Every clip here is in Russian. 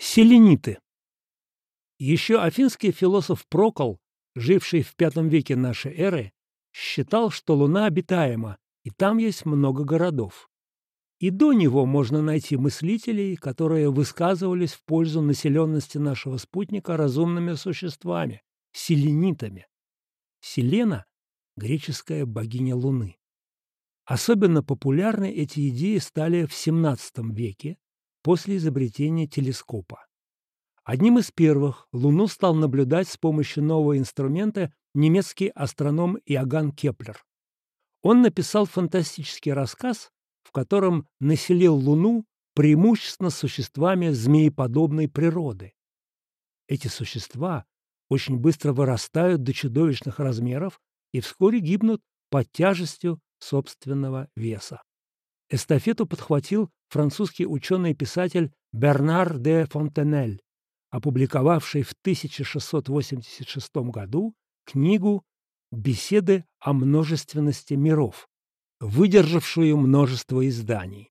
Селениты. Еще афинский философ Прокол, живший в V веке нашей эры, считал, что Луна обитаема, и там есть много городов. И до него можно найти мыслителей, которые высказывались в пользу населенности нашего спутника разумными существами – селенитами. Селена – греческая богиня Луны. Особенно популярны эти идеи стали в XVII веке, после изобретения телескопа. Одним из первых Луну стал наблюдать с помощью нового инструмента немецкий астроном Иоганн Кеплер. Он написал фантастический рассказ, в котором населил Луну преимущественно существами змееподобной природы. Эти существа очень быстро вырастают до чудовищных размеров и вскоре гибнут под тяжестью собственного веса. Эстафету подхватил французский ученый и писатель Бернар де Фонтенель, опубликовавший в 1686 году книгу «Беседы о множественности миров», выдержавшую множество изданий.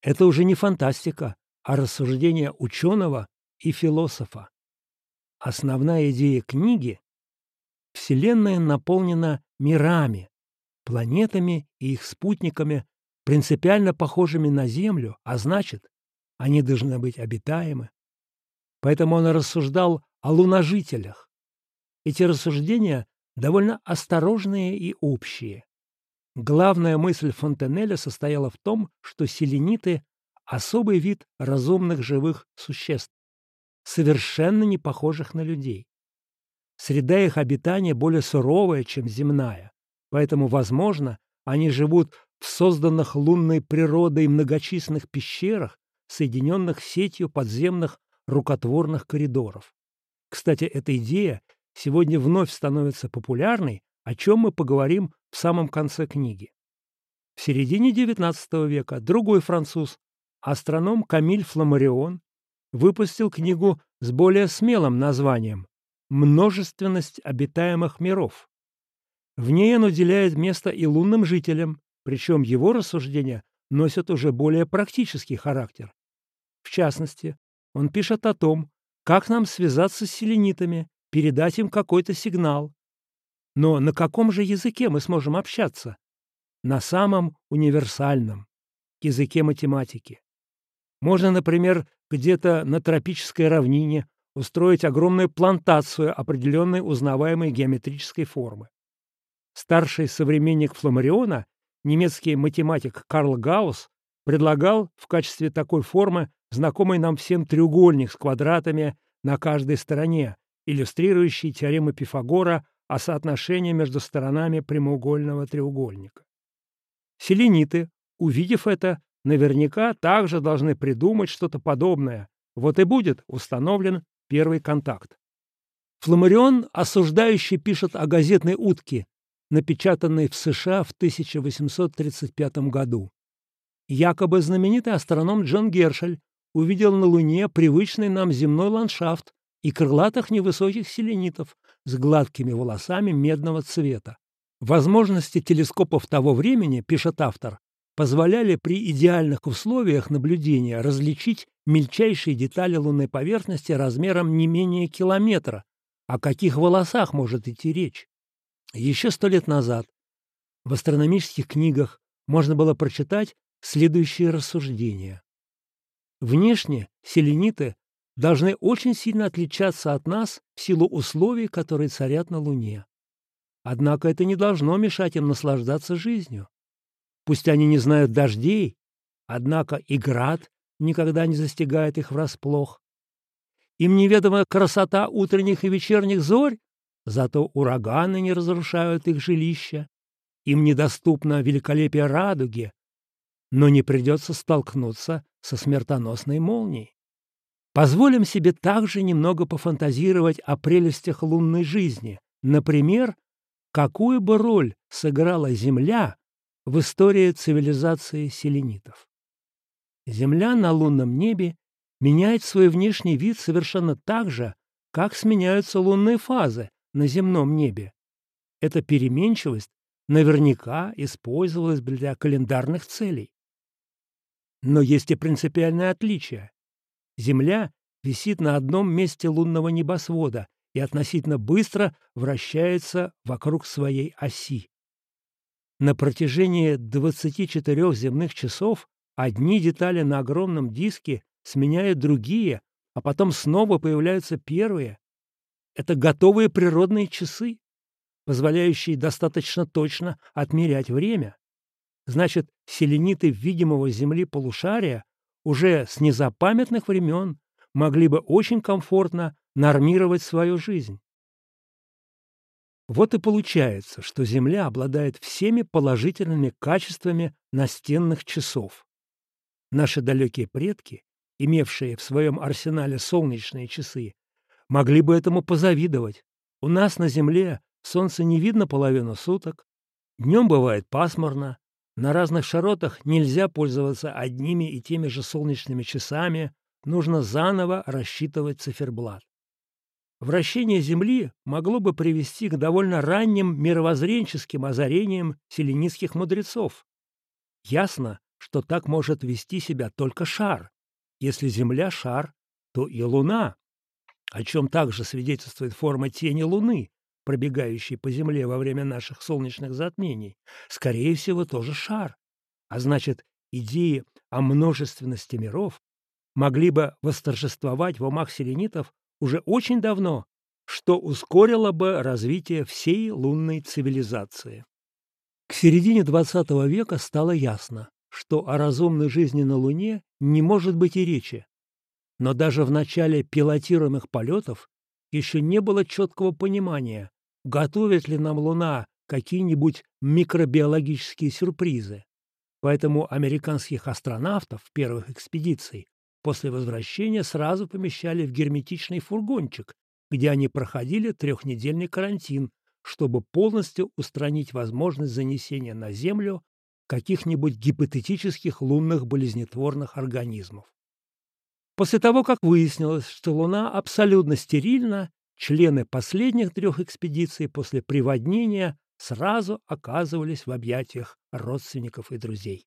Это уже не фантастика, а рассуждение ученого и философа. Основная идея книги – Вселенная наполнена мирами, планетами и их спутниками, принципиально похожими на Землю, а значит, они должны быть обитаемы. Поэтому он рассуждал о луножителях. Эти рассуждения довольно осторожные и общие. Главная мысль Фонтенеля состояла в том, что селениты – особый вид разумных живых существ, совершенно не похожих на людей. Среда их обитания более суровая, чем земная, поэтому, возможно, они живут созданных лунной природой многочисленных пещерах, соединенных сетью подземных рукотворных коридоров. Кстати, эта идея сегодня вновь становится популярной, о чем мы поговорим в самом конце книги. В середине XIX века другой француз, астроном Камиль Фламарион, выпустил книгу с более смелым названием «Множественность обитаемых миров». В ней он уделяет место и лунным жителям, причем его рассуждения носят уже более практический характер. В частности, он пишет о том, как нам связаться с селенитами, передать им какой-то сигнал. Но на каком же языке мы сможем общаться? На самом универсальном – языке математики. Можно, например, где-то на тропической равнине устроить огромную плантацию определенной узнаваемой геометрической формы. Старший современник Фламариона немецкий математик Карл Гаусс предлагал в качестве такой формы знакомый нам всем треугольник с квадратами на каждой стороне, иллюстрирующий теорему Пифагора о соотношении между сторонами прямоугольного треугольника. Селениты, увидев это, наверняка также должны придумать что-то подобное. Вот и будет установлен первый контакт. Фламарион осуждающий пишет о газетной утке, напечатанный в США в 1835 году. Якобы знаменитый астроном Джон Гершель увидел на Луне привычный нам земной ландшафт и крылатых невысоких селенитов с гладкими волосами медного цвета. Возможности телескопов того времени, пишет автор, позволяли при идеальных условиях наблюдения различить мельчайшие детали лунной поверхности размером не менее километра. О каких волосах может идти речь? Еще сто лет назад в астрономических книгах можно было прочитать следующие рассуждения. Внешне селениты должны очень сильно отличаться от нас в силу условий, которые царят на Луне. Однако это не должно мешать им наслаждаться жизнью. Пусть они не знают дождей, однако и град никогда не застигает их врасплох. Им неведома красота утренних и вечерних зорь, Зато ураганы не разрушают их жилища, им недоступно великолепие радуги, но не придется столкнуться со смертоносной молнией. Позволим себе также немного пофантазировать о прелестях лунной жизни. Например, какую бы роль сыграла Земля в истории цивилизации селенитов. Земля на лунном небе меняет свой внешний вид совершенно так же, как сменяются лунные фазы, на земном небе. Эта переменчивость наверняка использовалась для календарных целей. Но есть и принципиальное отличие. Земля висит на одном месте лунного небосвода и относительно быстро вращается вокруг своей оси. На протяжении 24 земных часов одни детали на огромном диске сменяют другие, а потом снова появляются первые. Это готовые природные часы, позволяющие достаточно точно отмерять время. Значит, селениты видимого Земли полушария уже с незапамятных времен могли бы очень комфортно нормировать свою жизнь. Вот и получается, что Земля обладает всеми положительными качествами настенных часов. Наши далекие предки, имевшие в своем арсенале солнечные часы, могли бы этому позавидовать. У нас на Земле солнце не видно половину суток, днем бывает пасмурно, на разных широтах нельзя пользоваться одними и теми же солнечными часами, нужно заново рассчитывать циферблат. Вращение Земли могло бы привести к довольно ранним мировоззренческим озарениям селенистских мудрецов. Ясно, что так может вести себя только шар. Если Земля — шар, то и Луна, о чем также свидетельствует форма тени Луны, пробегающей по Земле во время наших солнечных затмений, скорее всего, тоже шар. А значит, идеи о множественности миров могли бы восторжествовать в умах селенитов уже очень давно, что ускорило бы развитие всей лунной цивилизации. К середине XX века стало ясно, что о разумной жизни на Луне не может быть и речи. Но даже в начале пилотируемых полетов еще не было четкого понимания, готовит ли нам Луна какие-нибудь микробиологические сюрпризы. Поэтому американских астронавтов первых экспедиций После возвращения сразу помещали в герметичный фургончик, где они проходили трехнедельный карантин, чтобы полностью устранить возможность занесения на Землю каких-нибудь гипотетических лунных болезнетворных организмов. После того, как выяснилось, что Луна абсолютно стерильна, члены последних трех экспедиций после приводнения сразу оказывались в объятиях родственников и друзей.